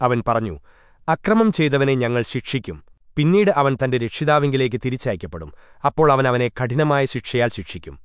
അവൻ പറഞ്ഞു അക്രമം ചെയ്തവനെ ഞങ്ങൾ ശിക്ഷിക്കും. പിന്നീട് അവൻ തന്റെ രക്ഷിതാവിങ്കിലേക്ക് തിരിച്ചയക്കപ്പെടും. അപ്പോൾ അവൻ അവനെ കഠിനമായ ശിക്ഷയാൽ ശിക്ഷിക്കും.